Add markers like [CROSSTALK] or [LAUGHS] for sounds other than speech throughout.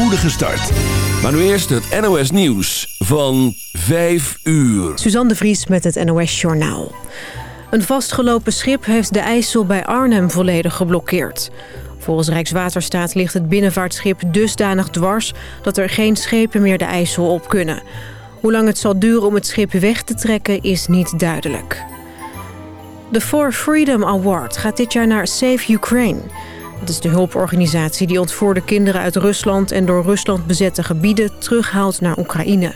spoedige start. Maar nu eerst het NOS Nieuws van 5 uur. Suzanne de Vries met het NOS Journaal. Een vastgelopen schip heeft de IJssel bij Arnhem volledig geblokkeerd. Volgens Rijkswaterstaat ligt het binnenvaartschip dusdanig dwars... dat er geen schepen meer de IJssel op kunnen. Hoe lang het zal duren om het schip weg te trekken is niet duidelijk. De For Freedom Award gaat dit jaar naar Save Ukraine. Het is de hulporganisatie die ontvoerde kinderen uit Rusland... en door Rusland bezette gebieden terughaalt naar Oekraïne.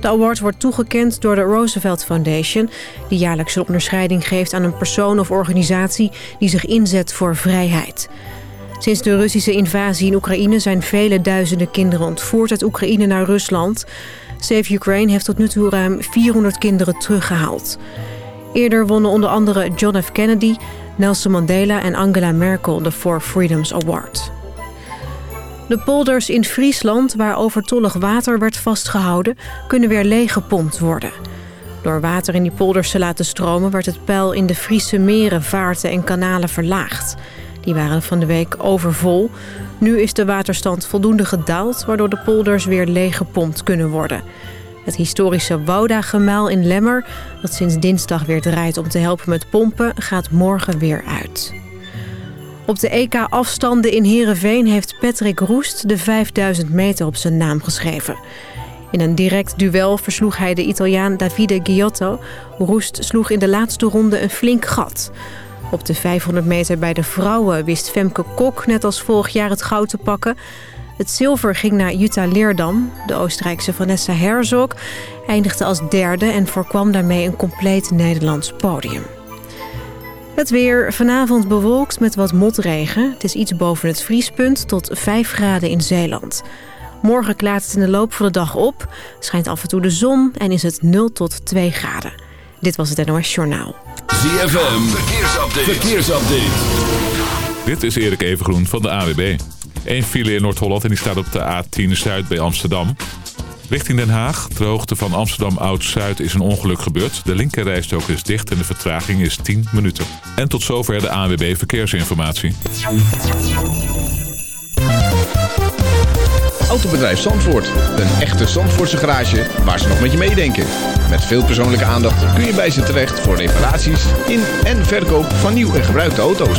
De award wordt toegekend door de Roosevelt Foundation... die jaarlijks een onderscheiding geeft aan een persoon of organisatie... die zich inzet voor vrijheid. Sinds de Russische invasie in Oekraïne zijn vele duizenden kinderen ontvoerd uit Oekraïne naar Rusland. Save Ukraine heeft tot nu toe ruim 400 kinderen teruggehaald. Eerder wonnen onder andere John F. Kennedy, Nelson Mandela en Angela Merkel de For Freedoms Award. De polders in Friesland, waar overtollig water werd vastgehouden, kunnen weer leeggepompt worden. Door water in die polders te laten stromen werd het peil in de Friese meren, vaarten en kanalen verlaagd. Die waren van de week overvol. Nu is de waterstand voldoende gedaald... waardoor de polders weer leeggepompt kunnen worden. Het historische Wouda-gemaal in Lemmer... dat sinds dinsdag weer draait om te helpen met pompen... gaat morgen weer uit. Op de EK-afstanden in Heerenveen heeft Patrick Roest... de 5000 meter op zijn naam geschreven. In een direct duel versloeg hij de Italiaan Davide Giotto. Roest sloeg in de laatste ronde een flink gat... Op de 500 meter bij de vrouwen wist Femke Kok net als vorig jaar het goud te pakken. Het zilver ging naar Jutta Leerdam. De Oostenrijkse Vanessa Herzog eindigde als derde en voorkwam daarmee een compleet Nederlands podium. Het weer vanavond bewolkt met wat motregen. Het is iets boven het vriespunt tot 5 graden in Zeeland. Morgen klaart het in de loop van de dag op, schijnt af en toe de zon en is het 0 tot 2 graden. Dit was het NOS Journaal. ZFM, verkeersupdate. verkeersupdate. Dit is Erik Evengroen van de AWB. Eén file in Noord-Holland en die staat op de A10 Zuid bij Amsterdam. Richting Den Haag, ter hoogte van Amsterdam Oud-Zuid, is een ongeluk gebeurd. De linkerrijstrook is dicht en de vertraging is 10 minuten. En tot zover de AWB Verkeersinformatie. Autobedrijf Zandvoort. Een echte Zandvoortse garage waar ze nog met je meedenken. Met veel persoonlijke aandacht kun je bij ze terecht voor reparaties in en verkoop van nieuw en gebruikte auto's.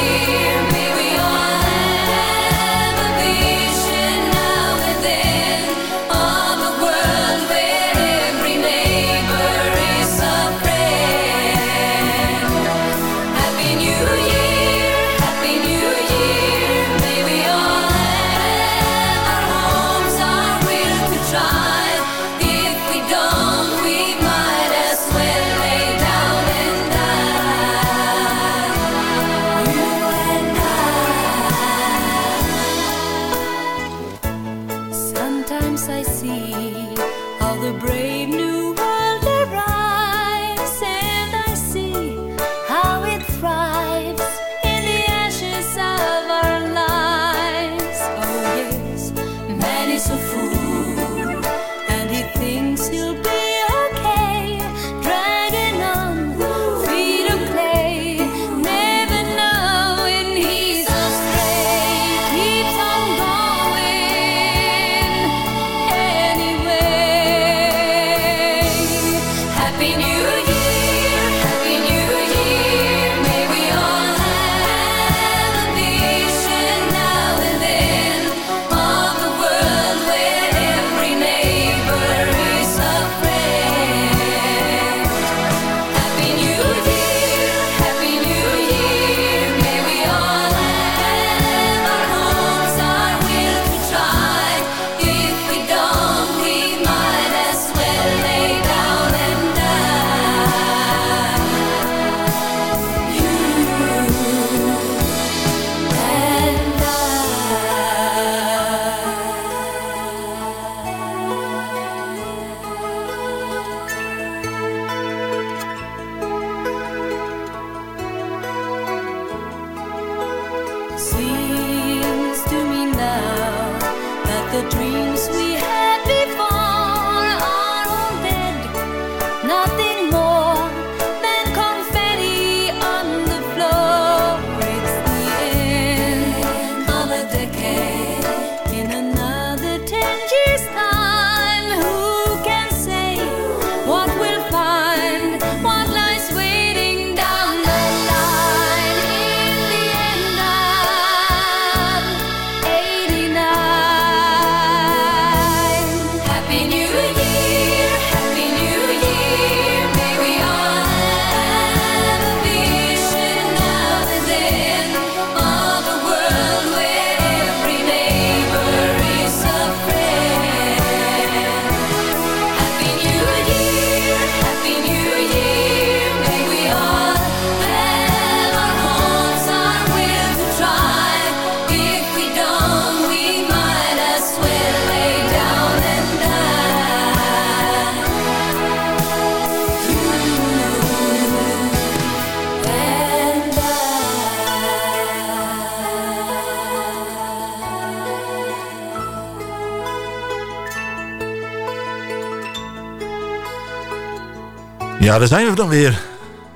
Ja, daar zijn we dan weer.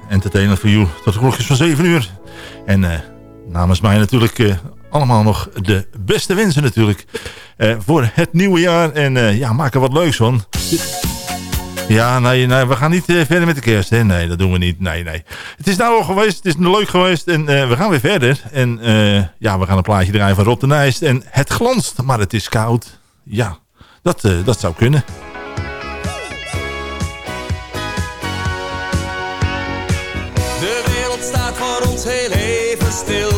Entertainment voor you tot de klokjes van 7 uur. En eh, namens mij natuurlijk eh, allemaal nog de beste wensen natuurlijk. Eh, voor het nieuwe jaar. En ja, maak er wat leuks van. Ja, nee, nee we gaan niet verder met de kerst. Hè? Nee, dat doen we niet. Nee, nee. Het is nou al geweest. Het is leuk geweest. En we gaan weer verder. En ja, we gaan een plaatje draaien van Rob de Nijs. En het glanst, maar het is koud. Ja, dat, dat zou kunnen. still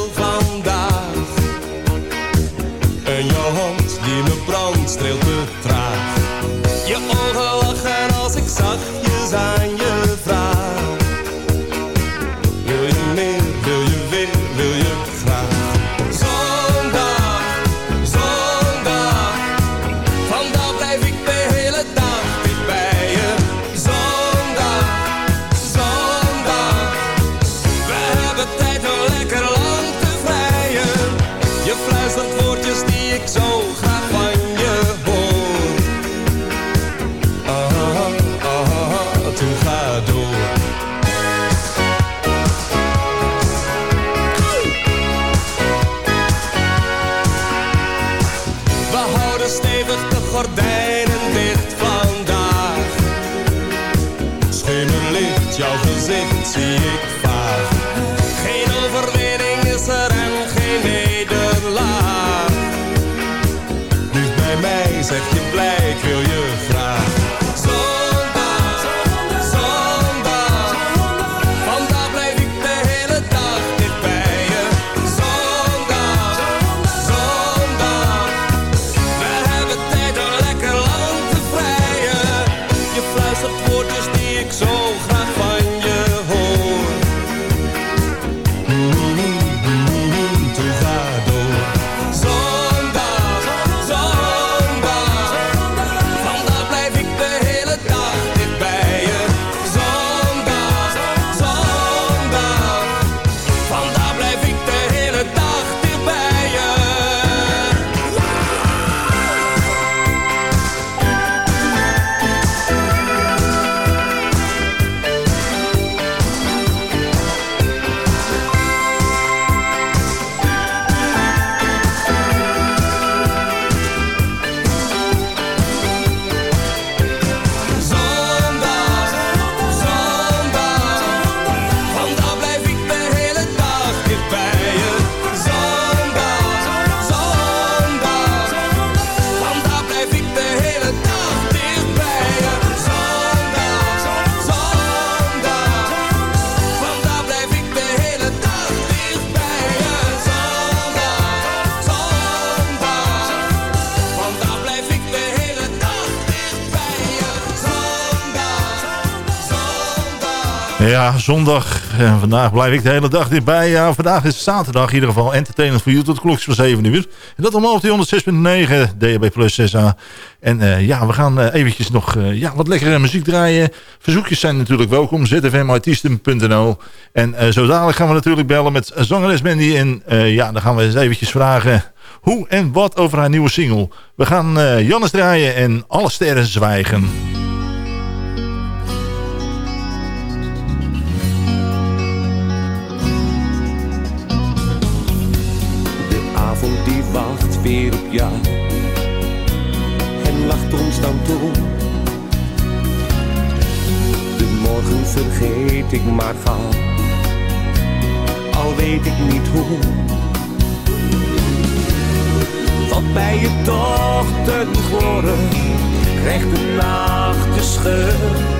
zondag. En vandaag blijf ik de hele dag dit bij. Ja, vandaag is zaterdag in ieder geval. Entertainment voor you tot klokjes van 7 uur. En dat om half 106.9 DHB Plus 6A. En eh, ja, we gaan eh, eventjes nog eh, ja, wat lekkere muziek draaien. Verzoekjes zijn natuurlijk welkom. zfmartiesten.nl En zo dadelijk gaan we natuurlijk bellen met zangeres Mandy. En ja, dan gaan we eens eventjes vragen hoe en wat over haar nieuwe single. We gaan Jannes draaien en alle sterren zwijgen. Avond die wacht weer op jou en lacht ons dan toe. De morgen vergeet ik maar gauw, al weet ik niet hoe. Wat bij je toch ten gloren krijgt de nacht de schuld.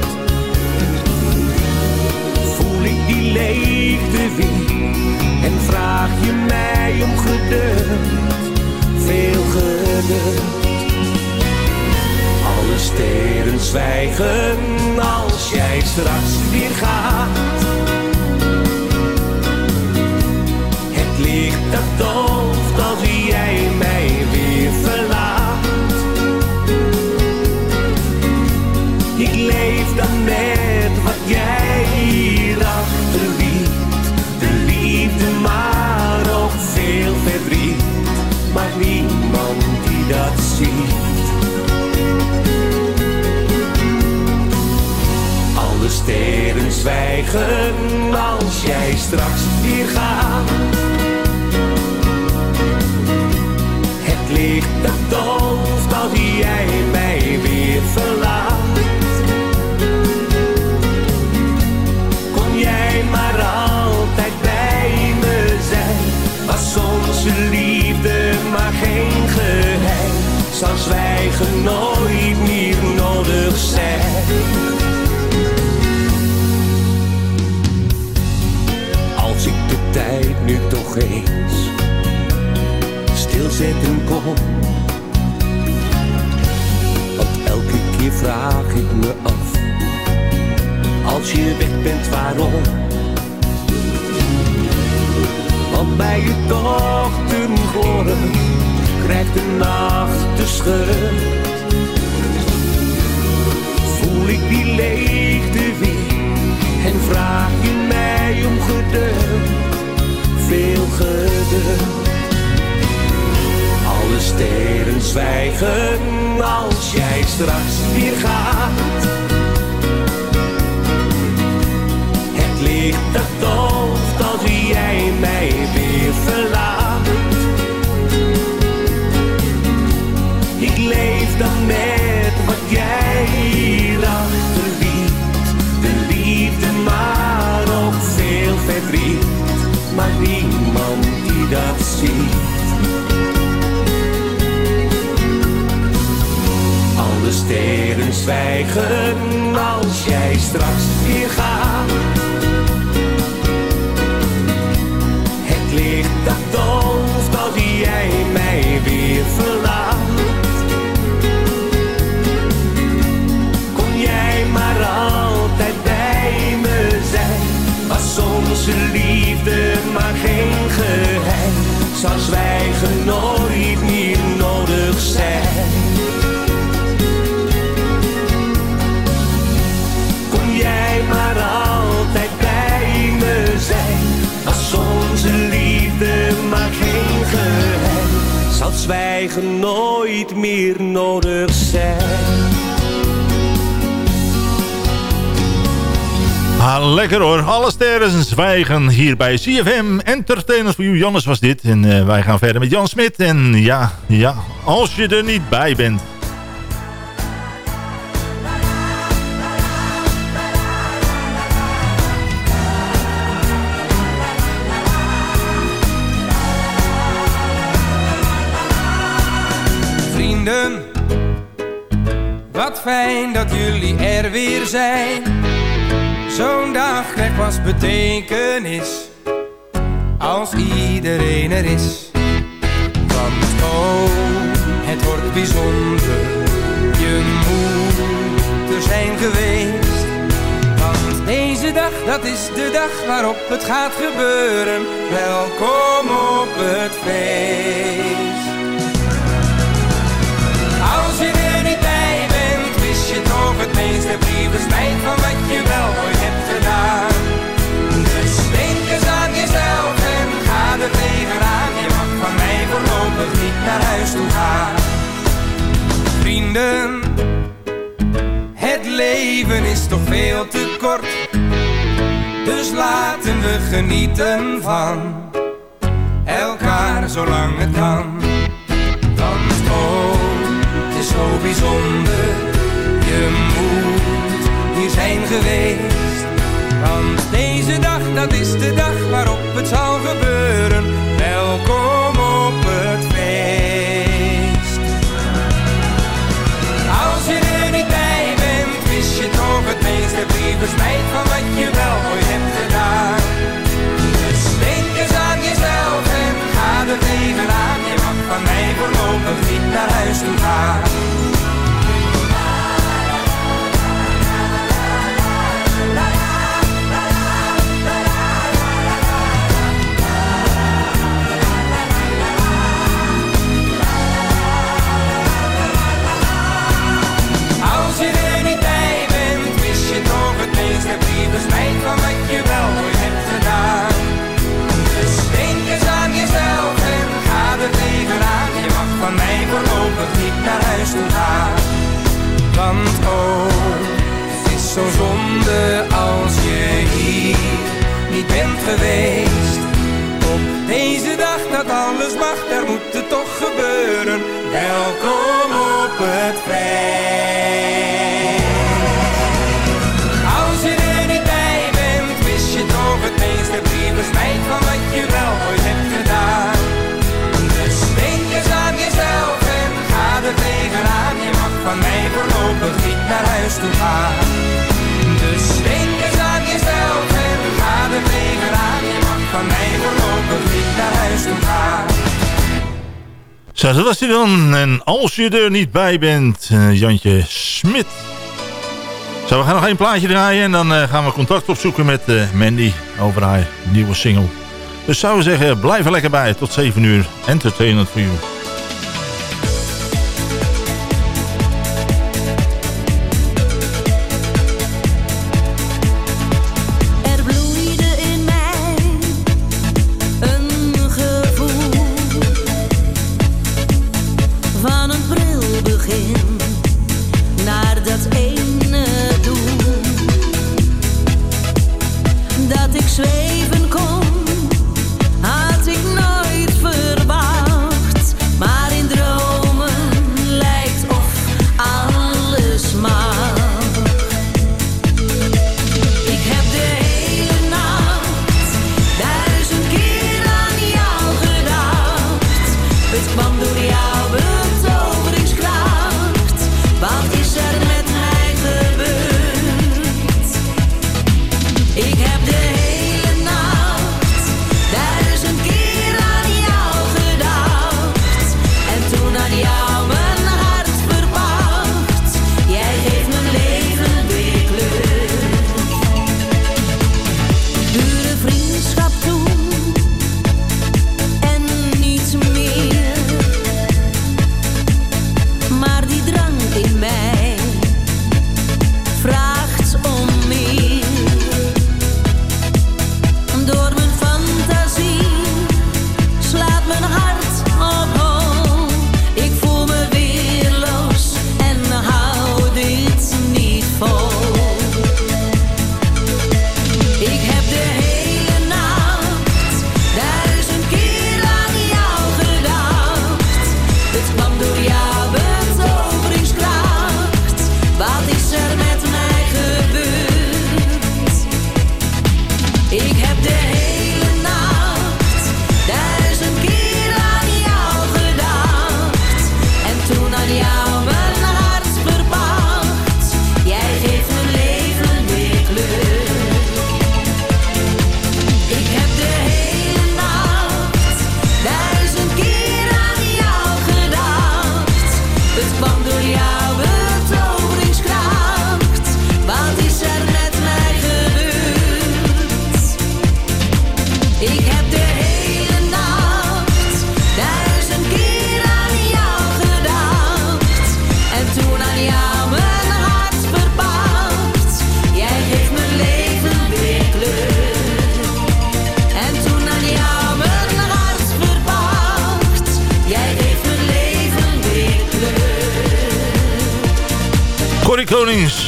Die leegte weer en vraag je mij om geduld, veel geduld. Alle sterren zwijgen als jij straks weer gaat. Het licht dat zwijgen als jij straks weer gaat. Het licht dat dooft als jij mij weer verlaat. Kon jij maar altijd bij me zijn. Was onze liefde maar geen geheim. Zou zwijgen nooit nu toch eens stilzetten kon. Want elke keer vraag ik me af, als je weg bent waarom? Want bij je dochter gloren krijgt de nacht de schuld. Voel ik die leegte weer en vraag je mij om geduld, veel geduld. Alle sterren zwijgen als jij straks weer gaat. Het licht dat dooft als jij mij weer verlaat. Ik leef dan met Maar niemand die dat ziet. Alle sterren zwijgen als jij straks weer gaat. Het licht dat dooft als jij mij weer verlaat. Onze liefde maar geen geheim. Zou zwijgen nooit meer nodig zijn. Kon jij maar altijd bij me zijn. Was onze liefde maar geen geheim. Zal zwijgen nooit meer nodig zijn. Ah, lekker hoor. Alle sterren zwijgen hier bij CFM. Entertainers voor you. Jannes was dit. En eh, wij gaan verder met Jan Smit. En ja, ja, als je er niet bij bent. Vrienden, wat fijn dat jullie er weer zijn. Zo'n dag krijgt pas betekenis als iedereen er is. Want oh, het wordt bijzonder, je moet er zijn geweest. Want deze dag, dat is de dag waarop het gaat gebeuren. Welkom op het feest. Als je er niet bij bent, wist je toch het meeste brieven spijt van wat naar huis toe gaan. Vrienden, het leven is toch veel te kort. Dus laten we genieten van elkaar zolang het kan. Want oh, het is zo bijzonder, je moet hier zijn geweest. Want deze dag, dat is de dag waarop het zal gebeuren. Welkom brieven spijt van wat je wel ooit hebt gedaan. Dus denk eens aan jezelf en ga er tegenaan. Je mag van mij voorlopig niet naar huis toe gaan. Als je er niet bij bent, eh, Jantje Smit. Zo, we gaan nog één plaatje draaien en dan eh, gaan we contact opzoeken met eh, Mandy over haar nieuwe single. Dus we zeggen, blijf er lekker bij. Tot 7 uur. Entertainment for you.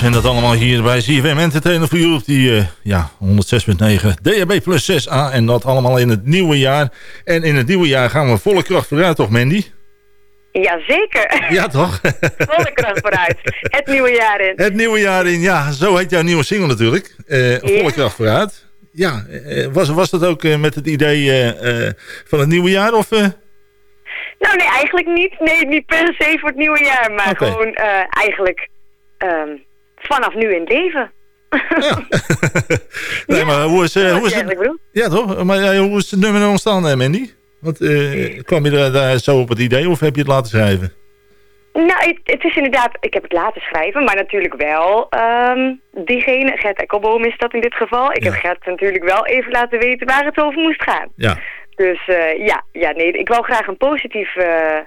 En dat allemaal hier bij CFM Entertainer voor you op die eh, ja, 106.9 DHB plus 6A. En dat allemaal in het nieuwe jaar. En in het nieuwe jaar gaan we volle kracht vooruit, toch Mandy? Jazeker. Ja, toch? [LAUGHS] Volle kracht vooruit. Het nieuwe jaar in. het nieuwe jaar in, ja, zo heet jouw nieuwe single natuurlijk. Eh, volle Ja. kracht vooruit. Ja, eh, was, was dat ook met het idee van het nieuwe jaar? Of? Nou, nee, eigenlijk niet. Nee, niet per se voor het nieuwe jaar. Maar gewoon eigenlijk ehm, vanaf nu in het leven. Ja. [LAUGHS] nee, maar hoe is, eh, hoe is het? Ja, toch? Maar ja, hoe is het nummer nou ontstaan, eh, Mandy? Want eh, kwam je daar, daar zo op het idee of heb je het laten schrijven? Nou, het, het is inderdaad, ik heb het laten schrijven, maar natuurlijk wel ehm, diegene, Gert Ekkelboom is dat in dit geval. Ik Ja. heb Gert natuurlijk wel even laten weten waar het over moest gaan. Ja. Dus eh, ja, ja, nee, ik wou graag een positief eh,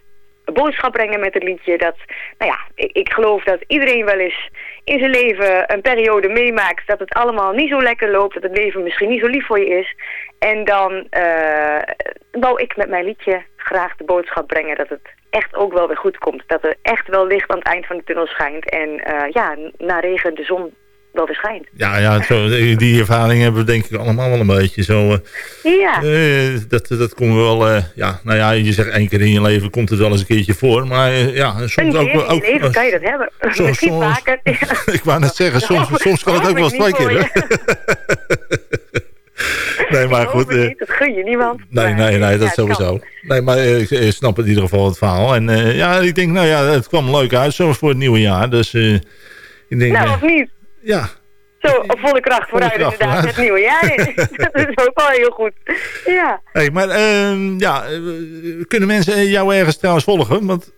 boodschap brengen met het liedje. Dat, nou ja, ik, ik geloof dat iedereen wel eens in zijn leven een periode meemaakt dat het allemaal niet zo lekker loopt, dat het leven misschien niet zo lief voor je is. En dan eh, wou ik met mijn liedje graag de boodschap brengen dat het echt ook wel weer goed komt. Dat er echt wel licht aan het eind van de tunnel schijnt. En eh, ja, na regen de zon wel weer schijnt. Ja, ja zo, die ervaring hebben we denk ik allemaal wel een beetje. Zo, eh, Ja, eh, dat, dat komen we wel... eh, ja, nou ja, je zegt één keer in je leven komt het wel eens een keertje voor. Maar ja, soms keer ook... in je ook leven kan je dat hebben. Soms- [LAUGHS] Misschien soms- vaker. [LAUGHS] ik wou net zeggen, soms, soms kan het ook wel eens twee keer. [LAUGHS] nee, maar goed... niet, dat gun je niemand. Nee, nee, nee, dat sowieso. Nee, maar ik, snap in ieder geval het verhaal. En ja, ik denk, nou ja, het kwam leuk uit, zo voor het nieuwe jaar. Dus ik denk, Nou, of niet? Ja, Zo, op volle kracht vooruit kracht inderdaad, vooruit. het nieuwe jaar in. [LAUGHS] [LAUGHS] dat is ook wel heel goed. Ja. hey, maar ehm, ja, eh, kunnen mensen jou ergens trouwens volgen? Want,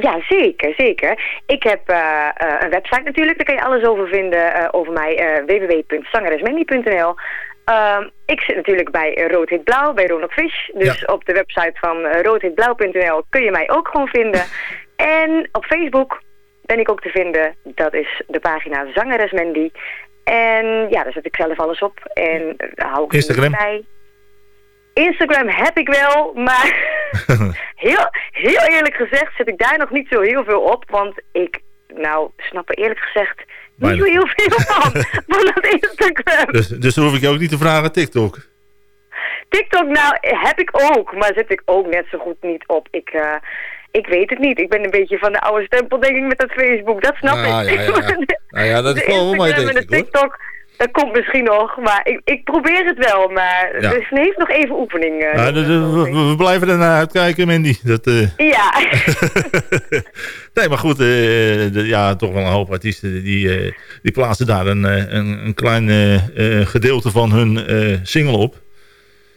Ja, zeker, zeker. Ik heb eh, eh, een website natuurlijk, daar kan je alles over vinden over mij, www.zangeresmandy.nl. Ehm, ik zit natuurlijk bij Rood Hit Blauw, bij Ronald Fish. Dus Ja. op de website van roodhitblauw.nl kun je mij ook gewoon vinden. En op Facebook ben ik ook te vinden. Dat is de pagina Zangeres Mandy. En ja, daar zet ik zelf alles op. En eh, hou ik Instagram? bij. Instagram heb ik wel, maar [LAUGHS] heel, heel eerlijk gezegd zet ik daar nog niet zo heel veel op. Want ik, nou, snap er eerlijk gezegd niet zo heel veel van, [LAUGHS] van dat Instagram. dus, dus dan hoef ik je ook niet te vragen, TikTok. TikTok, nou, heb ik ook, maar zet ik ook net zo goed niet op. Ik, eh, ik weet het niet. Ik ben een beetje van de oude stempel, denk ik, met dat Facebook. Dat snap Nou, ik. ja, ja, ja. [LAUGHS] Nou ja, dat de valt wel Instagram denk en ik, de hoor. TikTok, dat komt misschien nog. Maar ik, ik probeer het wel, maar Ja. dus het heeft nog even oefening. eh, Nou, we, we blijven er naar uitkijken, Mandy. Dat, eh, [LAUGHS] Ja. [LAUGHS] nee, maar goed, eh, de- ja, toch wel een hoop artiesten die, eh, die plaatsen daar een, een, een klein gedeelte van hun eh, single op.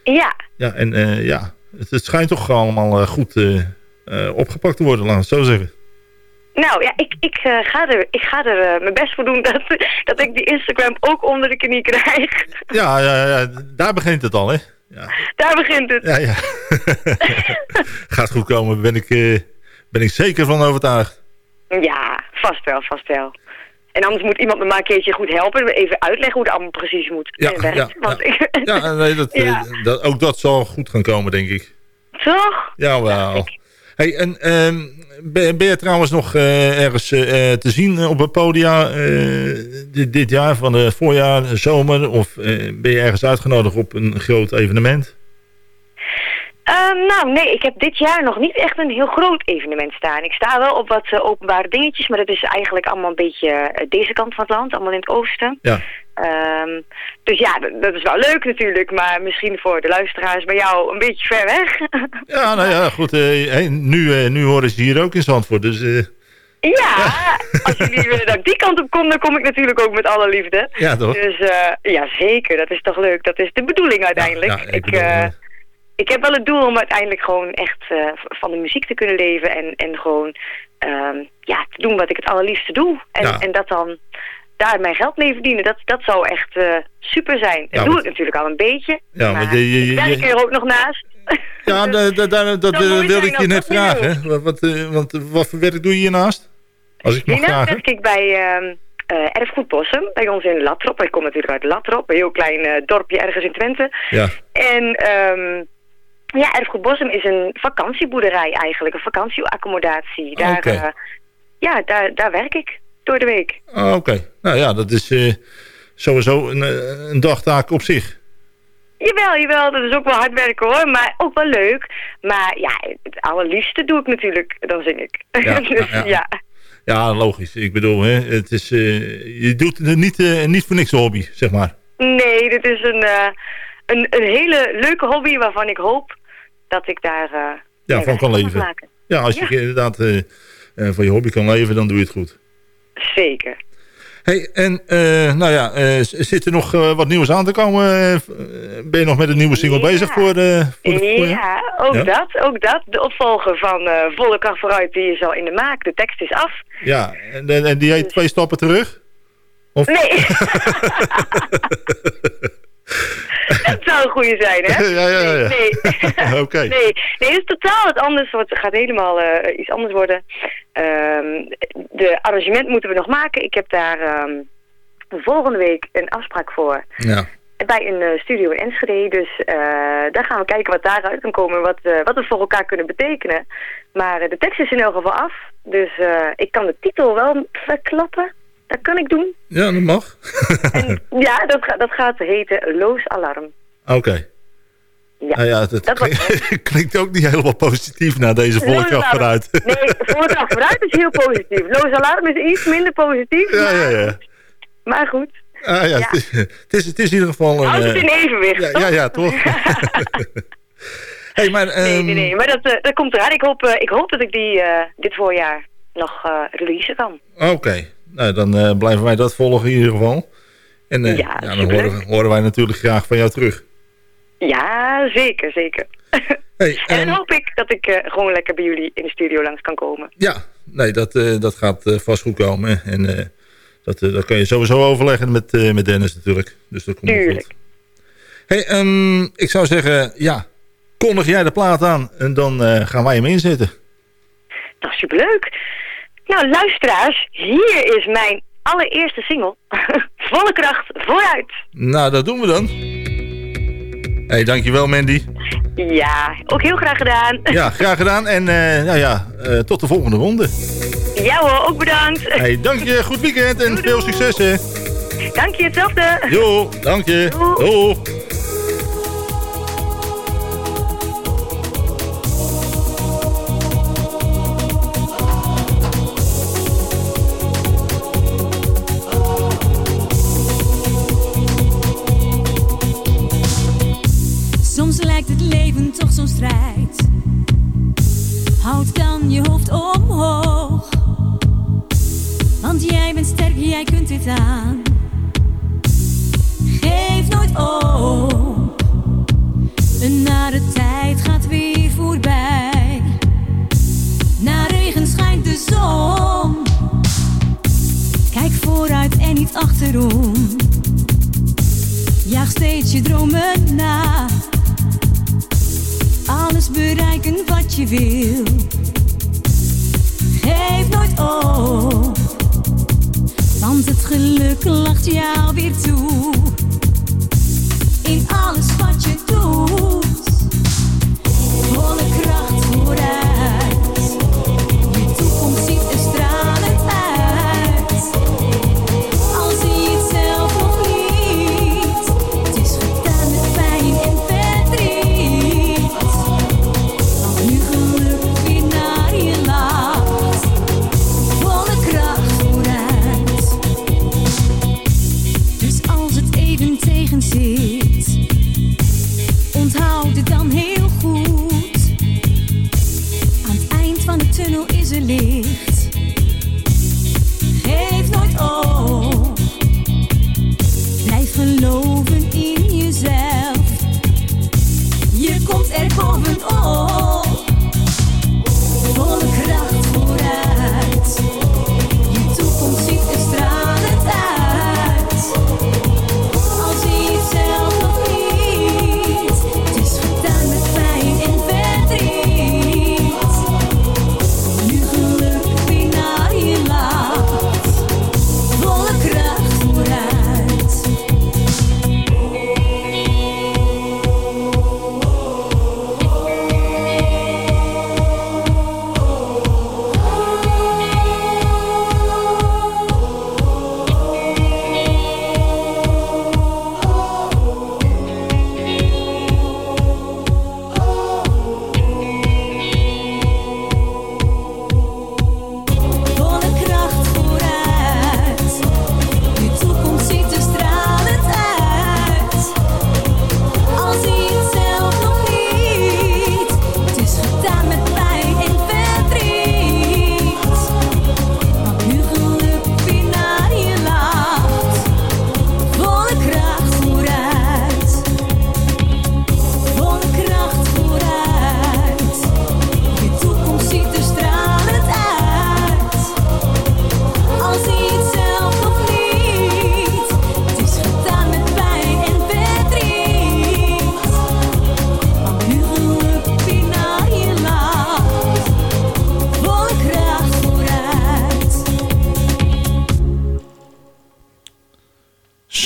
ja. Ja, en eh, ja, het, het schijnt toch allemaal goed opgepakt te worden, laat het zo zeggen. Nou ja, ik, ik, eh, ga er, ik ga er eh, mijn best voor doen dat, dat ik die Instagram ook onder de knie krijg. Ja, ja, ja, daar begint het al, hè? Ja, Daar begint het. ja. ja. [LAUGHS] Gaat goed komen, ben ik, eh, ben ik zeker van overtuigd. Ja, vast wel, vast wel. En anders moet iemand me maar een keertje goed helpen. Even uitleggen hoe het allemaal precies moet Ja, en werkt. ja, Want ja. ik, Ja, nee, dat, [LAUGHS] eh, Ja. dat, ook dat zal goed gaan komen, denk ik. Toch? Jawel. Hey, en ehm, ben, ben je trouwens nog eh, ergens eh, te zien op het podia eh, dit, dit jaar, van het voorjaar, de zomer? Of eh, ben je ergens uitgenodigd op een groot evenement? Ehm, nou, nee, ik heb dit jaar nog niet echt een heel groot evenement staan. Ik sta wel op wat eh, openbare dingetjes, maar dat is eigenlijk allemaal een beetje eh, deze kant van het land, allemaal in het oosten. Ja. Ehm, dus ja, dat is wel leuk natuurlijk, maar misschien voor de luisteraars bij jou een beetje ver weg. [LAUGHS] Ja, nou ja, goed. eh, nu, nu horen ze hier ook in Zandvoort, dus... eh, [LAUGHS] ja, als jullie willen dat ik die kant op kom, dan kom ik natuurlijk ook met alle liefde. ja, toch? Dus ja, zeker, dat is toch leuk. Dat is de bedoeling uiteindelijk. Ja, ja, ik ik, bedoel, ik heb wel het doel om uiteindelijk gewoon echt eh, van de muziek te kunnen leven. En, en gewoon ehm, ja, te doen wat ik het allerliefste doe. En, Ja. en dat dan daar mijn geld mee verdienen. Dat, dat zou echt eh, super zijn. Dat Ja, doe ik natuurlijk al een beetje. Ja, maar je- je- je- ik werk je- er ook nog naast. Ja, [LAUGHS] da- dat wil- mooi wilde ik je net dat vragen. Wat, wat, eh, want eh, wat voor werk doe je hiernaast? Als ik mag vragen. werk ik bij eh, Erfgoed Bossum, bij ons in Latrop. Ik kom natuurlijk uit Latrop, een heel klein eh, dorpje ergens in Twente. Ja. En ehm ja, Erfgoed Bossum is een vakantieboerderij eigenlijk, een vakantieaccommodatie. Daar, eh, ja, daar, daar werk ik. door de week. Ah, Oké, nou ja, dat is eh, sowieso een, eh, een dagtaak op zich. Jawel, jawel, dat is ook wel hard werken hoor, maar ook wel leuk. Maar ja, het allerliefste doe ik natuurlijk, dan zing ik. Ja, [LAUGHS] dus ja, ja. logisch. Ik bedoel, hè, het is, je doet het niet, niet voor niks een hobby, zeg maar. Nee, dit is een, een, een hele leuke hobby waarvan ik hoop dat ik daar Ja, mee van kan leven. maken. Ja, als je Ja. inderdaad eh, van je hobby kan leven, dan doe je het goed. Zeker. Hey, en nou ja, zit er nog wat nieuws aan te komen? Ben je nog met een nieuwe single Ja. bezig voor, voor de voorjaar? Ja, ook Ja? dat, ook dat. De opvolger van Volle Kracht Vooruit, die is al in de maak. De tekst is af. Ja, en, en die heet twee stappen terug? Of? Nee. [LAUGHS] [LAUGHS] [LAUGHS] [LAUGHS] dat zou een goede zijn, hè? [LAUGHS] Ja, ja, ja. Nee. [LAUGHS] Oké. Nee, nee, het is totaal wat anders. Het gaat helemaal eh, iets anders worden. Ehm, de arrangement moeten we nog maken. Ik heb daar ehm, volgende week een afspraak voor. Ja. Bij een eh, studio in Enschede. Dus eh, daar gaan we kijken wat daaruit kan komen. Wat, wat we voor elkaar kunnen betekenen. Maar de tekst is in elk geval af. Dus ik kan de titel wel verklappen. Dat kan ik doen. ja, dat mag. En, [LAUGHS] ja, dat, dat gaat heten Loos Alarm. Oké. Ja. Nou ja, het Dat klinkt, [LAUGHS] klinkt ook niet helemaal positief na deze Alarm. vooruit. Nee, volle kracht vooruit is heel positief. Loos Alarm is iets minder positief. Ja, maar, ja, ja. maar goed. Ah, ja, Ja. Het, is, het, is, in ieder geval... Een, Houd het eh, in evenwicht, ja, toch? ja, ja, toch? [LAUGHS] hey, maar, Nee, ehm, nee, nee. Maar dat, eh, dat komt eraan. Ik hoop, eh, ik hoop dat ik die dit voorjaar nog releasen kan. Oké, nou, dan eh, blijven wij dat volgen in ieder geval. En eh, Ja, ja, dan horen, horen wij natuurlijk graag van jou terug. Ja, zeker, zeker. Hey, [LAUGHS] en ehm, dan hoop ik dat ik eh, gewoon lekker bij jullie in de studio langs kan komen. Ja, nee, dat, dat gaat vast goed komen. En dat, dat kan je sowieso overleggen met, met Dennis natuurlijk. Dus dat komt Tuurlijk. goed. Hey, ehm, ik zou zeggen, ja, kondig jij de plaat aan en dan gaan wij hem inzetten. Nou, superleuk. Nou, luisteraars, hier is mijn allereerste single. [LAUGHS] Volle kracht vooruit. Nou, dat doen we dan. Hey, dankjewel Mandy. Ja, ook heel graag gedaan. [LAUGHS] Ja, graag gedaan. En eh, nou ja, eh, tot de volgende ronde. Ja hoor, ook bedankt. Hey, dank je, goed weekend en Doei, veel succes hè. Dank je, hetzelfde. Jo, dank je. Doei. Doeg. Jij bent sterk, jij kunt dit aan. Geef nooit op. Een nare tijd gaat weer voorbij. Na regen schijnt de zon. Kijk vooruit en niet achterom. Jaag steeds je dromen na. Alles bereiken wat je wil. Geef nooit op. Want het geluk lacht jou weer toe. In alles wat je doet.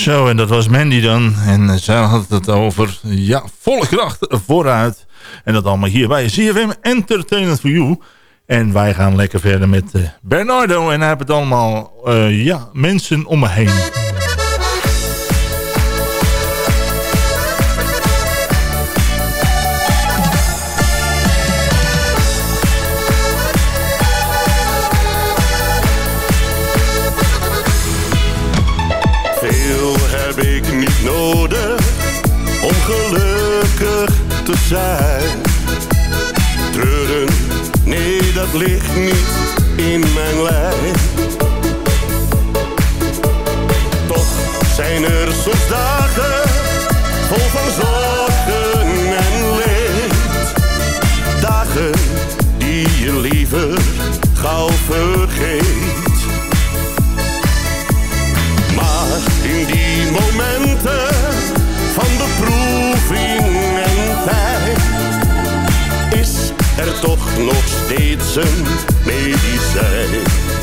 Zo, en dat was Mandy dan. En eh, zij had het over, ja, volle kracht vooruit. En dat allemaal hier bij CFM Entertainment for You. En wij gaan lekker verder met eh, Bernardo. En hij heeft allemaal, eh, ja, mensen om me heen. Zijn. Treuren, nee dat ligt niet in mijn lijn. Toch zijn er soms dagen vol van zorgen en leed. Dagen die je liever gauw vergeet. Medicijn.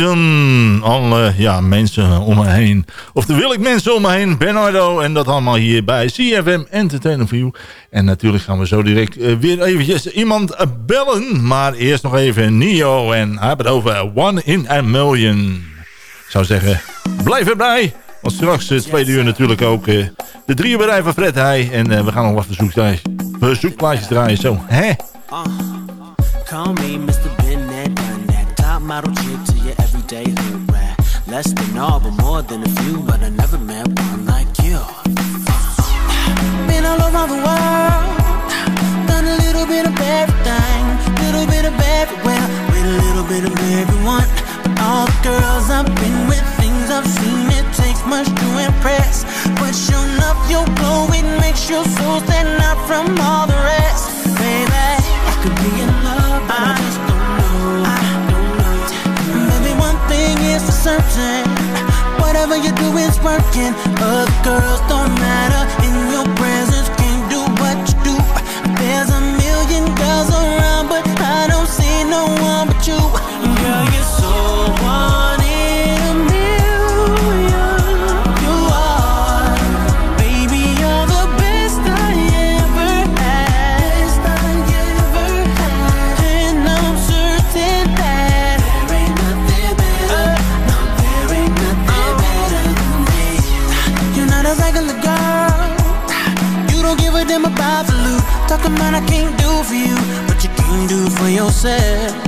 Dan. Alle ja, mensen om me heen. Of de wil ik mensen om me heen. Bernardo. En dat allemaal hier bij CFM Entertainment You. En natuurlijk gaan we zo direct eh, weer eventjes iemand eh, bellen. Maar eerst nog even Nio. En hij het over One in a Million. Ik zou zeggen, blijf erbij. Want straks het tweede uur natuurlijk ook eh, de drieënbedrijf van Fred Heij. En eh, we gaan nog wat verzoekplaatjes, draaien. Zo, hè? Call me Mr. everyday hood. Less than all, but more than a few. But I never met one like you. Been all over the world. Done a little bit of everything. Little bit of everywhere. With a little bit of everyone. But all the girls I've been with, things I've seen, it takes much to impress. But sure enough, your glow, it makes your soul stand out from all the rest. Baby, I could be in love, I is. Whatever you do is working. Other girls don't matter. In your presence, You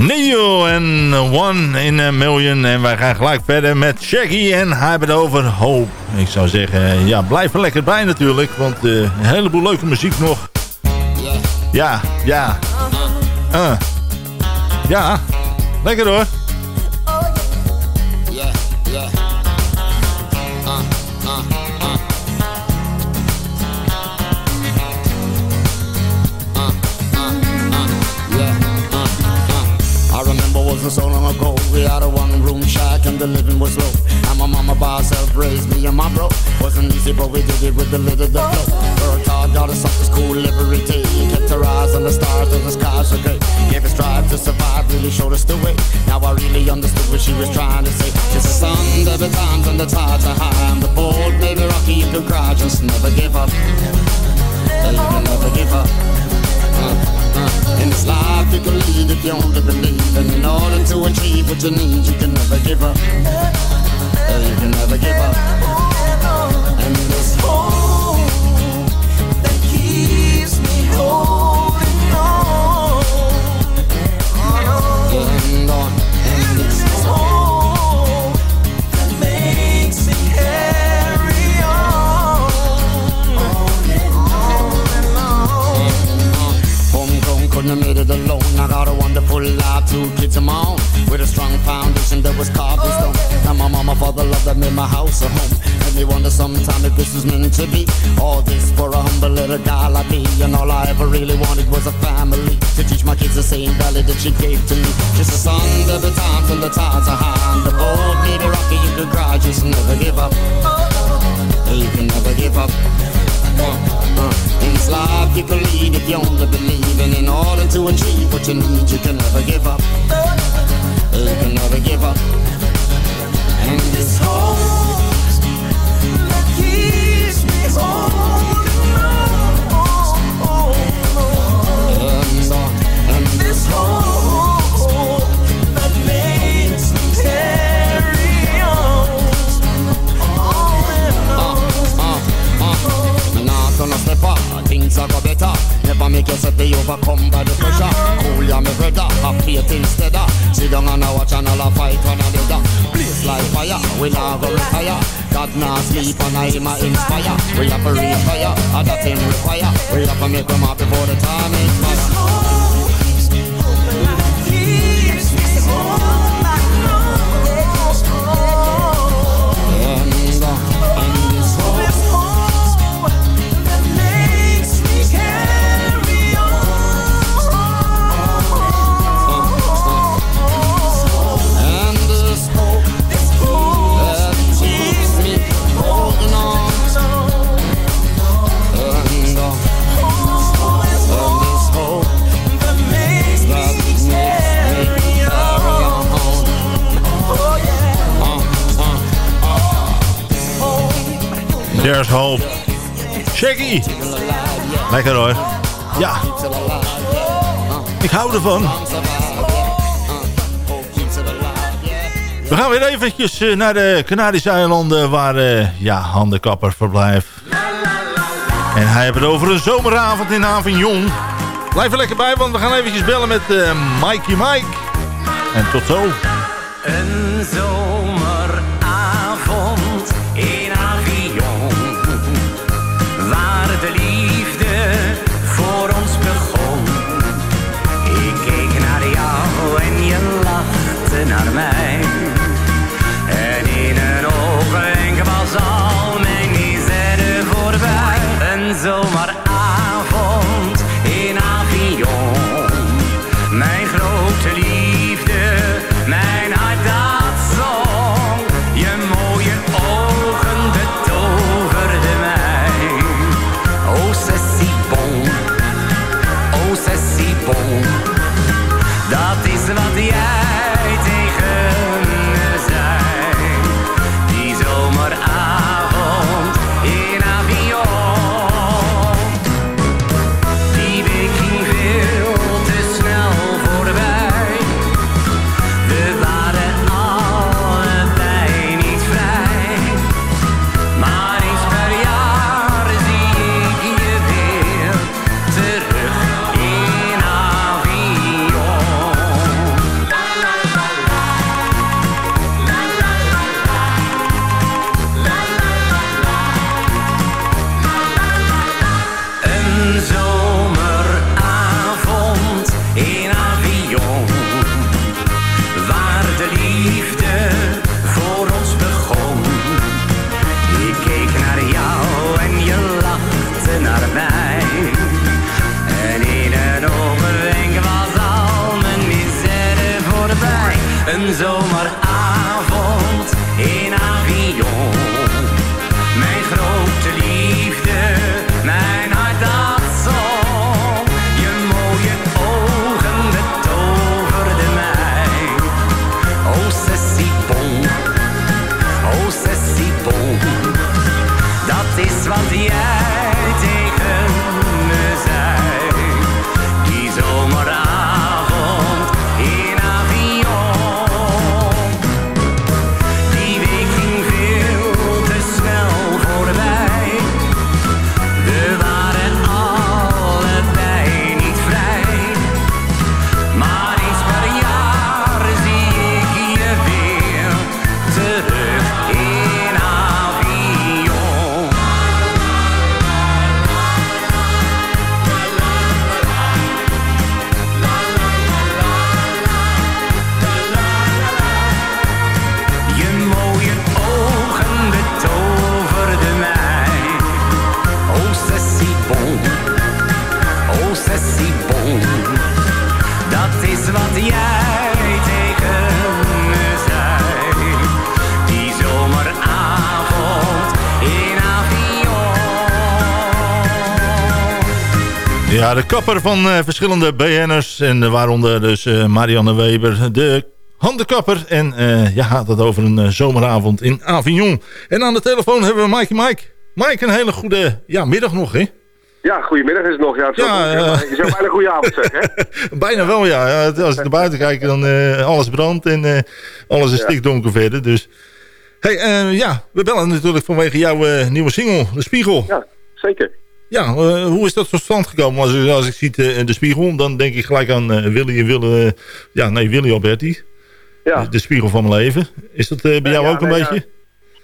Neo en One in a Million. En wij gaan gelijk verder met Shaggy en het over Hope. Ik zou zeggen, ja, blijf er lekker bij natuurlijk. Want eh, een heleboel leuke muziek nog. Ja, ja. Uh. Ja, lekker hoor. Wasn't so long ago. We had a one room shack and the living was low. And my mama by herself raised me and my bro. Wasn't easy but we did it with a little the flow. Worked hard, got us up to school every day. Kept her eyes on the stars and the skies were great Gave us drive to survive, really showed us the way. Now I really understood what she was trying to say. Just the sun, be times when the tides are high. And the may be rocky, you can cry, just never give up. Never give up. In this life you can lead if you only believe. And in order to achieve what you need You can never give up. You can never give up Homegrown, made it alone. I got a wonderful life, two kids of my own. With a strong foundation that was carved in stone. And my mama, father, love that made my house a home. And me wonder sometime if this was meant to be. All this for a humble little guy like me. And all I ever really wanted was a family. To teach my kids the same value that she gave to me. Just a son, there be times and the tides are high. Life you can lead if you only believe And in order to achieve what you need You can never give up. You can never give up. And this hope that keeps me holding things are go better. Never make yourself be overcome by the pressure. Cool, you're my brother. Have faith instead. Sit down and I watch another fight one another. Blaze like fire. We now go retire. God not sleep and I him inspire. We have a real fire. Other thing require. We have to make them up before the time expires. There's Hope. Shaggy. Lekker hoor. Ja. Ik hou ervan. We gaan weer eventjes eh, naar de Canarische eilanden waar eh, ja, handenkapper verblijft. En hij heeft het over een zomeravond in Avignon. Blijf er lekker bij, want we gaan eventjes bellen met uh, Mikey Mike. En tot zo. En zo. in Ja, de kapper van eh, verschillende BN'ers. En waaronder dus eh, Marianne Weber, de handenkapper. En uh, ja, gaat het over een zomeravond in Avignon. En aan de telefoon hebben we Mike Mike. Mike, een hele goede ja, middag nog, hè? Ja, goedemiddag is het nog. Ja, het ja, je zou bijna goede avond zeggen, [LAUGHS] bijna wel, ja. ja. Als ik naar buiten kijk, dan uh, alles brandt en alles is ja. stikdonker verder. Dus. hey, ja, we bellen natuurlijk vanwege jouw nieuwe single, De Spiegel. Ja, zeker. Ja, eh, hoe is dat tot stand gekomen? Als, als ik zie de, eh, de spiegel, dan denk ik gelijk aan uh, Willy, Willy, ja, nee, Willy Alberti. Ja. De, spiegel van mijn leven. Is dat bij jou ook een beetje?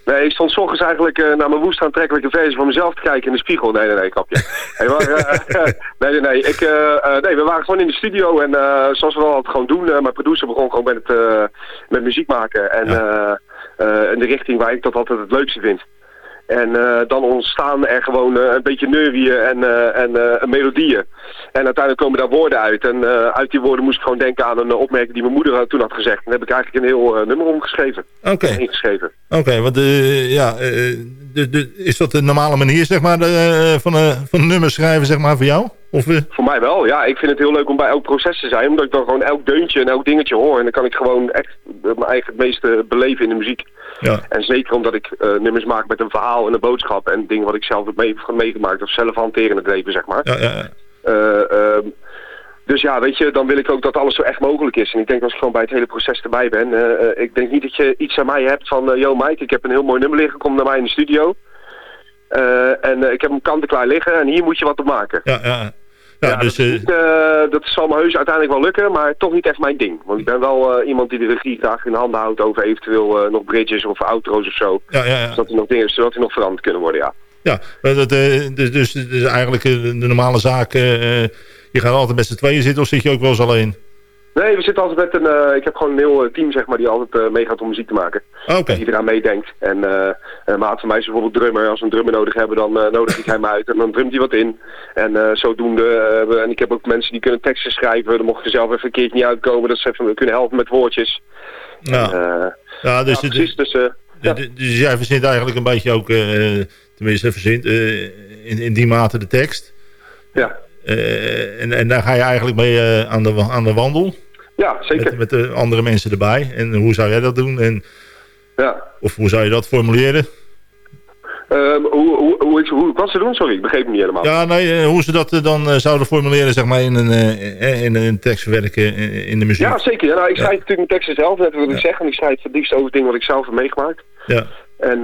Nee, ik stond s'ochtends eigenlijk naar mijn woest aantrekkelijke versie van mezelf te kijken in de spiegel. Nee, nee, nee, kapje. [LAUGHS] hey, maar, [LAUGHS] nee, nee, nee, ik, nee. We waren gewoon in de studio en zoals we dat altijd gewoon doen. mijn producer begon gewoon met, het, met muziek maken. En ja. in de richting waar ik dat altijd het leukste vind. En eh, dan ontstaan er gewoon eh, een beetje neurieën en, eh, en melodieën. En uiteindelijk komen daar woorden uit. En uit die woorden moest ik gewoon denken aan een opmerking die mijn moeder toen had gezegd. En daar heb ik eigenlijk een heel nummer omgeschreven. Oké. Ingeschreven. Oké, want eh, ja, is dat de normale manier zeg maar, van, van een nummer schrijven zeg maar, voor jou? Of, Voor mij wel, ja. Ik vind het heel leuk om bij elk proces te zijn. Omdat ik dan gewoon elk deuntje en elk dingetje hoor. En dan kan ik gewoon echt mijn eigen het meeste beleven in de muziek. Ja. En zeker omdat ik eh, nummers maak met een verhaal en een boodschap. En dingen wat ik zelf heb mee, meegemaakt of zelf hanteer in het leven, zeg maar. ja, ja. Eh, ehm, dus ja, weet je, dan wil ik ook dat alles zo echt mogelijk is. En ik denk als ik gewoon bij het hele proces erbij ben. eh, ik denk niet dat je iets aan mij hebt van... yo Mike, ik heb een heel mooi nummer liggen, kom naar mij in de studio. Eh, en eh, ik heb hem kant-en-klaar liggen en hier moet je wat op maken. ja, ja. Ja, dus, dat, eh, niet, dat zal me heus uiteindelijk wel lukken, maar toch niet echt mijn ding. Want ik ben wel iemand die de regie graag in handen houdt over eventueel nog bridges of outro's of zo. ja, ja, ja. Zodat er nog dingen, zodat die nog veranderd kunnen worden, ja. Ja, dat, dus, dus, dus eigenlijk de normale zaak, je gaat altijd met z'n tweeën zitten of zit je ook wel eens alleen? Nee, we zitten altijd met een, eh, ik heb gewoon een heel eh, team zeg maar die altijd eh, meegaat om muziek te maken. Oké. Die eraan meedenkt. En een maat van mij is bijvoorbeeld drummer. Als we een drummer nodig hebben, dan nodig ik hem uit en dan drumt hij wat in. En zodoende, we- en ik heb ook mensen die kunnen teksten schrijven. Dan mocht je zelf even een keertje niet uitkomen, dat ze even kunnen helpen met woordjes. Ja, ja dus, ja, precies, dus... ja. dus, jij verzint eigenlijk een beetje ook, tenminste verzint, in, in die mate de tekst. Ja. En, en daar ga je eigenlijk mee aan, de, aan de wandel. Ja, zeker. Met, met de andere mensen erbij. En hoe zou jij dat doen? En, Ja. of hoe zou je dat formuleren? Ehm, hoe, hoe, hoe, wat ze doen? Sorry, ik begreep het niet helemaal. Ja, nee, eh, hoe ze dat eh, dan eh, zouden formuleren zeg maar, in, een, in een tekst verwerken eh, in de muziek. Ja, zeker. Ja, nou, ik schrijf natuurlijk mijn teksten zelf, net wat ik zeg. En ik schrijf het liefst over dingen wat ik zelf heb meegemaakt. Ja. En,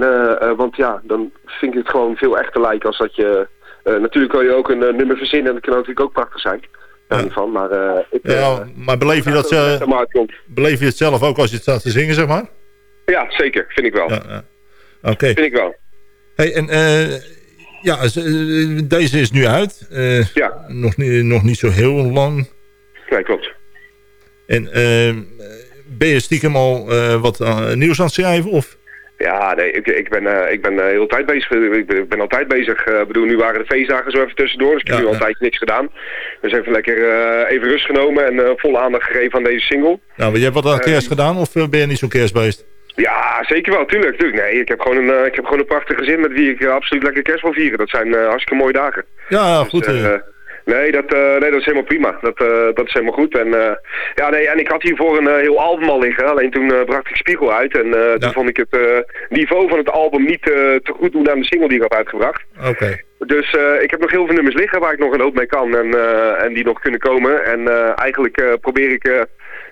want ja, dan vind ik het gewoon veel echter lijken als dat je... natuurlijk kan je ook een nummer verzinnen en dat kan natuurlijk ook prachtig zijn. Niet van, maar... eh, ik, eh, Ja, maar beleef je, dat, eh, beleef je het zelf ook als je het staat te zingen, zeg maar? Ja, zeker. Vind ik wel. Ja, ja. Oké. Vind ik wel. Hey, en ja, eh, deze is nu uit. Ja. Nog, niet, nog niet zo heel lang. Nee, klopt. En ben je stiekem al wat nieuws aan het schrijven? Of? Ja, nee, ik, ik ben, eh, ik ben eh, heel tijd bezig. Ik ben, ik ben altijd bezig. Ik bedoel, nu waren de feestdagen zo even tussendoor, dus ik heb Ja, nu al ja. tijdje niks gedaan. Dus even lekker even rust genomen en volle aandacht gegeven aan deze single. Nou, je hebt wat aan Eh, kerst gedaan of ben je niet zo'n kerstbeest? Ja, zeker wel, tuurlijk. tuurlijk. Nee, ik heb, gewoon een, ik heb gewoon een prachtig gezin met wie ik absoluut lekker kerst wil vieren. Dat zijn hartstikke mooie dagen. Ja, goed. Dus, eh, nee, dat, eh, nee, dat is helemaal prima. Dat, eh, dat is helemaal goed. En, eh, ja, nee, en ik had hiervoor een heel album al liggen. Alleen toen bracht ik Spiegel uit. En eh, toen vond ik het niveau van het album niet te goed doen aan de single die ik had uitgebracht. Oké. Dus ik heb nog heel veel nummers liggen waar ik nog een hoop mee kan. En, en die nog kunnen komen. En eigenlijk probeer ik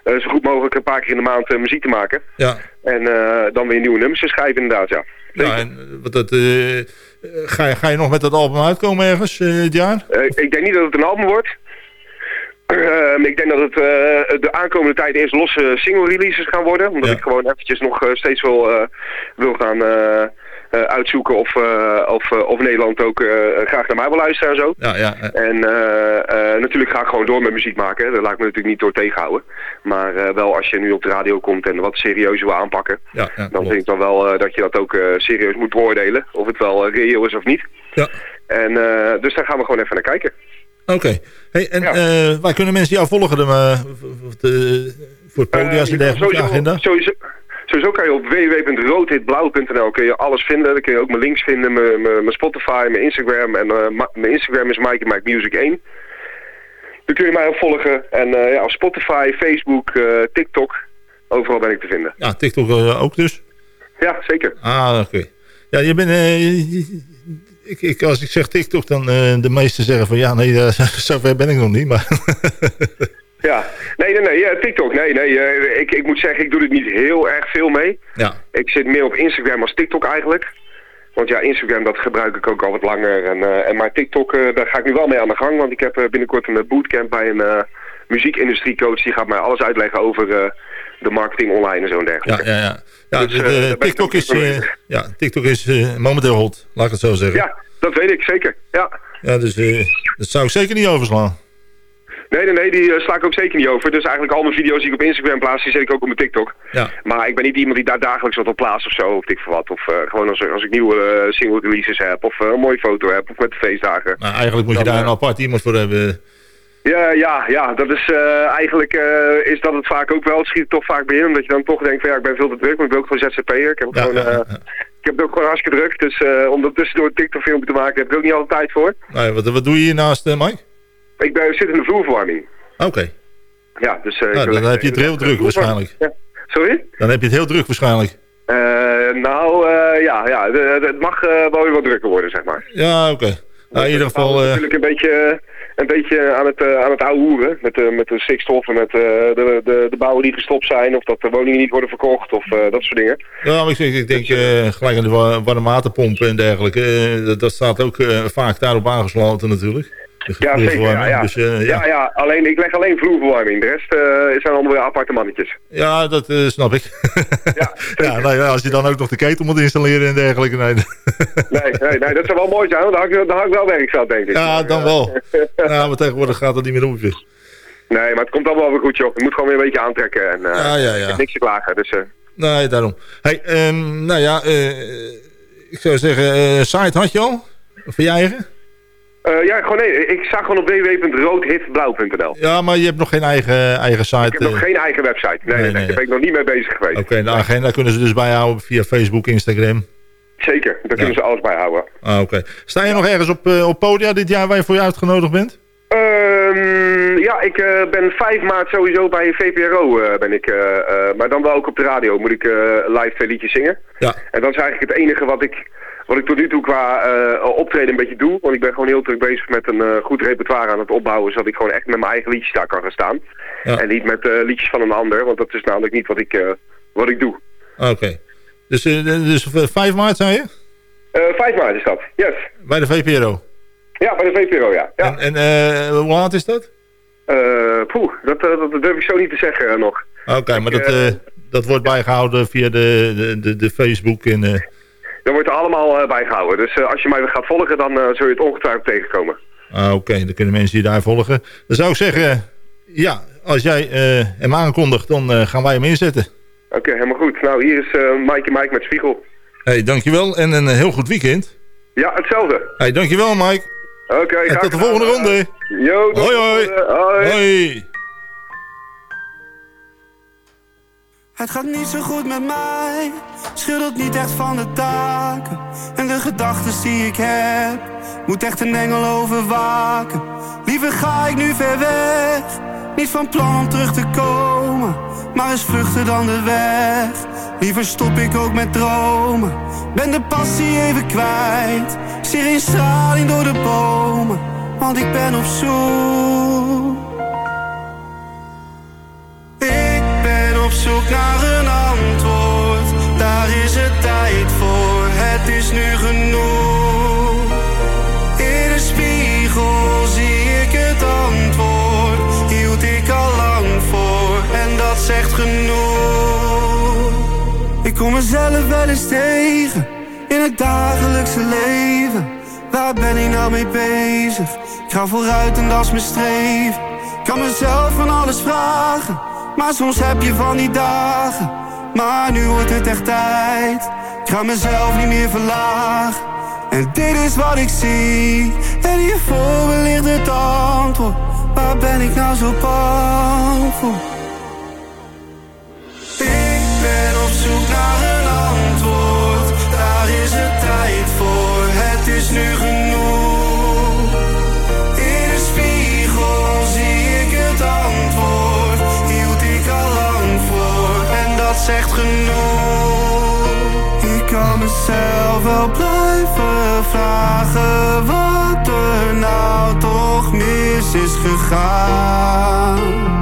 zo goed mogelijk een paar keer in de maand muziek te maken. Ja. En dan weer nieuwe nummers te schrijven inderdaad, ja. Ja, en, wat dat, ga, je, ga je nog met dat album uitkomen ergens eh, dit jaar? Eh, ik denk niet dat het een album wordt. Ehm, ik denk dat het eh, de aankomende tijd eerst losse single releases gaan worden. Omdat ik gewoon eventjes nog eh, steeds wil, eh, wil gaan eh, eh, uitzoeken of, eh, of, eh, of Nederland ook eh, graag naar mij wil luisteren en zo. Ja, ja. eh, En eh, eh, natuurlijk ga ik gewoon door met muziek maken. hè. Daar laat ik me natuurlijk niet door tegenhouden. Maar eh, wel als je nu op de radio komt en wat serieuzer wil aanpakken. ja, ja, Dan vind ik dan wel eh, dat je dat ook eh, serieus moet beoordelen. Of het wel eh, reëel is of niet. Ja. En, eh, dus daar gaan we gewoon even naar kijken. Oké. Hey, en eh, waar kunnen mensen jou volgen? Dan, eh, v- v- de- voor podia's en Eh, dergelijke sowieso, agenda? Sowieso, sowieso kan je op www.roodhitblauw.nl kun je alles vinden. Dan kun je ook mijn links vinden, mijn, mijn, mijn Spotify, mijn Instagram. En eh, mijn Instagram is Mike Mike Music 1. Dan kun je mij ook volgen. En eh, ja, op Spotify, Facebook, eh, TikTok. Overal ben ik te vinden. Ja, TikTok ook dus? Ja, zeker. Ah, oké. Ja, je bent... ik, ik, als ik zeg TikTok, dan de meesten zeggen van... Ja, nee, [LAUGHS] zover ben ik nog niet, maar... [LAUGHS] Ja, nee, nee, nee, ja, TikTok, nee, nee. eh, ik, ik moet zeggen, ik doe er niet heel erg veel mee. Ja. Ik zit meer op Instagram als TikTok eigenlijk. Want ja, Instagram dat gebruik ik ook al wat langer. En, eh, en maar TikTok, eh, daar ga ik nu wel mee aan de gang. Want ik heb binnenkort een bootcamp bij een muziekindustiecoach. Die gaat mij alles uitleggen over de marketing online en zo en dergelijke. Ja, ja, ja. Ja, Dus, de, ik TikTok is, ja, TikTok is momenteel hot, laat ik het zo zeggen. Ja, dat weet ik zeker. Ja. Ja, dus dat zou ik zeker niet overslaan. Nee, nee, nee, die eh, sla ik ook zeker niet over. Dus eigenlijk al mijn video's die ik op Instagram plaats, die zet ik ook op mijn TikTok. Ja. Maar ik ben niet iemand die daar dagelijks wat op plaatst of zo, of dik voor wat. Of eh, gewoon als, als ik nieuwe eh, single releases heb, of een mooie foto heb, of met de feestdagen. Maar eigenlijk moet je Dan, daar een apart iemand voor hebben. Ja, ja, ja, dat is eigenlijk is dat het vaak ook wel. Het schiet toch vaak bij in, omdat je dan toch denkt van ja, ik ben veel te druk, maar ik ben ook gewoon ZZP'er. Ik heb gewoon, eh, ik heb het ook gewoon hartstikke druk. Dus om dat tussendoor een TikTok filmpje te maken, heb ik ook niet altijd tijd voor. Nee, wat, wat doe je hier naast, eh, Mike? Ik ben, zit in de vloerverwarming. Oké. Ja, dus... eh, Nou, dan heb je het heel druk waarschijnlijk. Ja. Sorry? Dan heb je het heel druk waarschijnlijk. Eh, nou, eh, ja, ja het mag wel weer wat drukker worden, zeg maar. Ja, oké. Nou, in ieder geval... natuurlijk een beetje, een beetje aan het, aan het ouwe hoeren. Met, de met de stikstof en met de, de, de bouwen die gestopt zijn. Of dat de woningen niet worden verkocht of dat soort dingen. Ja, maar ik, denk eh, gelijk aan de wa- warme waterpompen en dergelijke. dat, dat staat ook vaak daarop aangesloten natuurlijk. De Ja, zeker. Ja, ja. Dus, eh, ja. ja, alleen, ik leg alleen vloerverwarming. De rest eh, zijn allemaal weer aparte mannetjes. Ja, dat eh, snap ik. [LAUGHS] Ja, nou ja, als je dan ook nog de ketel moet installeren en dergelijke. Nee. [LAUGHS] Nee, nee, nee, dat zou wel mooi zijn, want dan had ik, dan had ik wel werk zat, denk ik. Ja, dan wel. [LAUGHS] Ja, maar tegenwoordig gaat dat niet meer op. dus. Nee, maar het komt allemaal wel weer goed, joh. Je moet gewoon weer een beetje aantrekken. En, Ja, ja, ja. Ik heb niks te klagen, dus... Nee, daarom. Hey, ehm, nou ja, ik zou zeggen, site had je al? Voor je eigen? Eh, ja, gewoon nee. Ik sta gewoon op www.roodhitblauw.nl. Ja, maar je hebt nog geen eigen, eigen site. Ik heb nog eh. geen eigen website. Nee, nee, nee, nee, daar ben ik nog niet mee bezig geweest. Oké, de agenda kunnen ze dus bijhouden via Facebook, Instagram. Zeker, daar kunnen ze alles bij houden. Ah, oké. Sta je nog ergens op, eh, op podia dit jaar waar je voor je uitgenodigd bent? Ehm, ja, ik ben 5 maart sowieso bij VPRO. ben ik, maar dan wel ook op de radio moet ik live twee liedjes zingen. Ja. En dat is eigenlijk het enige wat ik, wat ik tot nu toe qua eh, optreden een beetje doe. Want ik ben gewoon heel druk bezig met een eh, goed repertoire aan het opbouwen. Zodat ik gewoon echt met mijn eigen liedjes daar kan gaan staan. Ja. En niet met eh, liedjes van een ander. Want dat is namelijk niet wat ik, wat ik doe. Oké. Dus, dus eh, 5 maart zei je? Eh 5 maart is dat, yes. Bij de VPRO. Ja, bij de VPRO, ja. ja. En, en eh, hoe laat is dat? Eh, poeh, dat, dat durf ik zo niet te zeggen nog. Oké, maar dat, dat wordt bijgehouden via de, de, de, de Facebook en... Dat wordt er allemaal eh, bijgehouden. Dus eh, als je mij gaat volgen, dan eh, zul je het ongetwijfeld tegenkomen. Ah, Oké, dan kunnen mensen je daar volgen. Dan zou ik zeggen, ja, als jij hem aankondigt, dan gaan wij hem inzetten. Oké, helemaal goed. Nou, hier is eh Mike en Mike met Spiegel. hey, dankjewel en een heel goed weekend. Ja, hetzelfde. hey, dankjewel Mike. Oké, en graag tot de volgende ronde. Yo, hoi hoi. Hoi. Hoi. Het gaat niet zo goed met mij, schudelt niet echt van de taken. En de gedachten die ik heb, moet echt een engel overwaken. Liever ga ik nu ver weg, niet van plan om terug te komen. Maar eens vluchten dan de weg, liever stop ik ook met dromen. Ben de passie even kwijt, zie geen straling door de bomen. Want ik ben op zoek. Op zoek naar een antwoord, daar is het tijd voor, het is nu genoeg. In de spiegel zie ik het antwoord, hield ik al lang voor en dat zegt genoeg. Ik kom mezelf wel eens tegen, in het dagelijkse leven. Waar ben ik nou mee bezig? Ik ga vooruit en dat is mijn streven. Kan mezelf van alles vragen, maar soms heb je van die dagen. Maar nu wordt het echt tijd, ik ga mezelf niet meer verlagen. En dit is wat ik zie, en hier voor me ligt het antwoord. Waar ben ik nou zo bang voor? Ik ben op zoek naar een mezelf wel blijven vragen wat er nou toch mis is gegaan.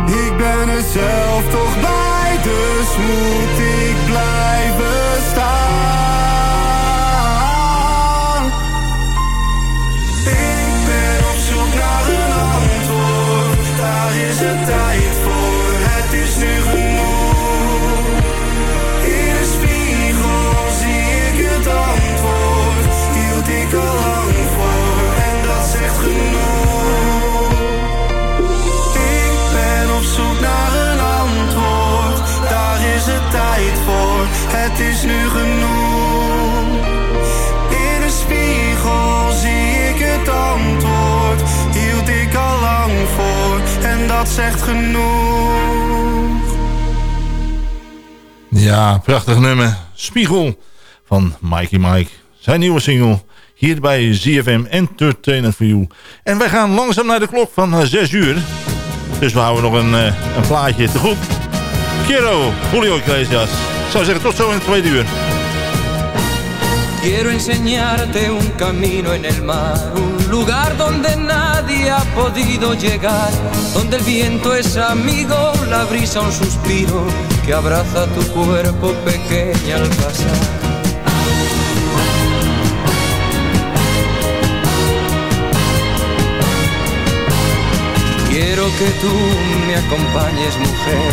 Ik ben er zelf toch bij, dus moet ik blijven zegt genoeg. Ja, prachtig nummer. Spiegel van Mikey Mike. Zijn nieuwe single. Hier bij ZFM Entertainment for You. En wij gaan langzaam naar de klok van 6 uur. Dus we houden nog een, eh, een plaatje te goed. Kero, Julio Iglesias. Ik zou zeggen tot zo in het tweede uur. Quiero enseñarte un camino en el mar, un lugar donde nadie ha podido llegar, donde el viento es amigo, la brisa un suspiro que abraza tu cuerpo pequeña al pasar. Quiero que tú me acompañes, mujer,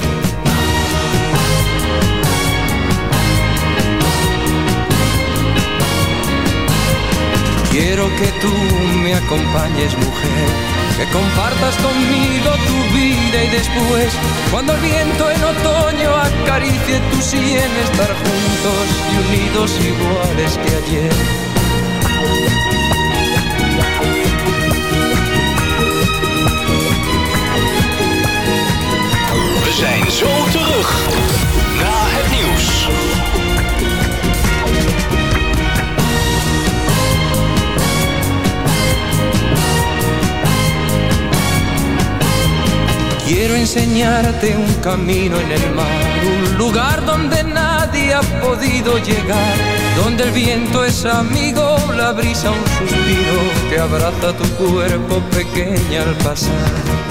Quiero que tú me acompañes, mujer, que compartas conmigo tu vida y después, cuando el viento en otoño acaricie tu sien, estar juntos y unidos iguales que ayer. We zijn zo terug na het nieuws. Quiero enseñarte un camino en el mar, un lugar donde nadie ha podido llegar, donde el viento es amigo, la brisa un suspiro que abraza tu cuerpo pequeña al pasar.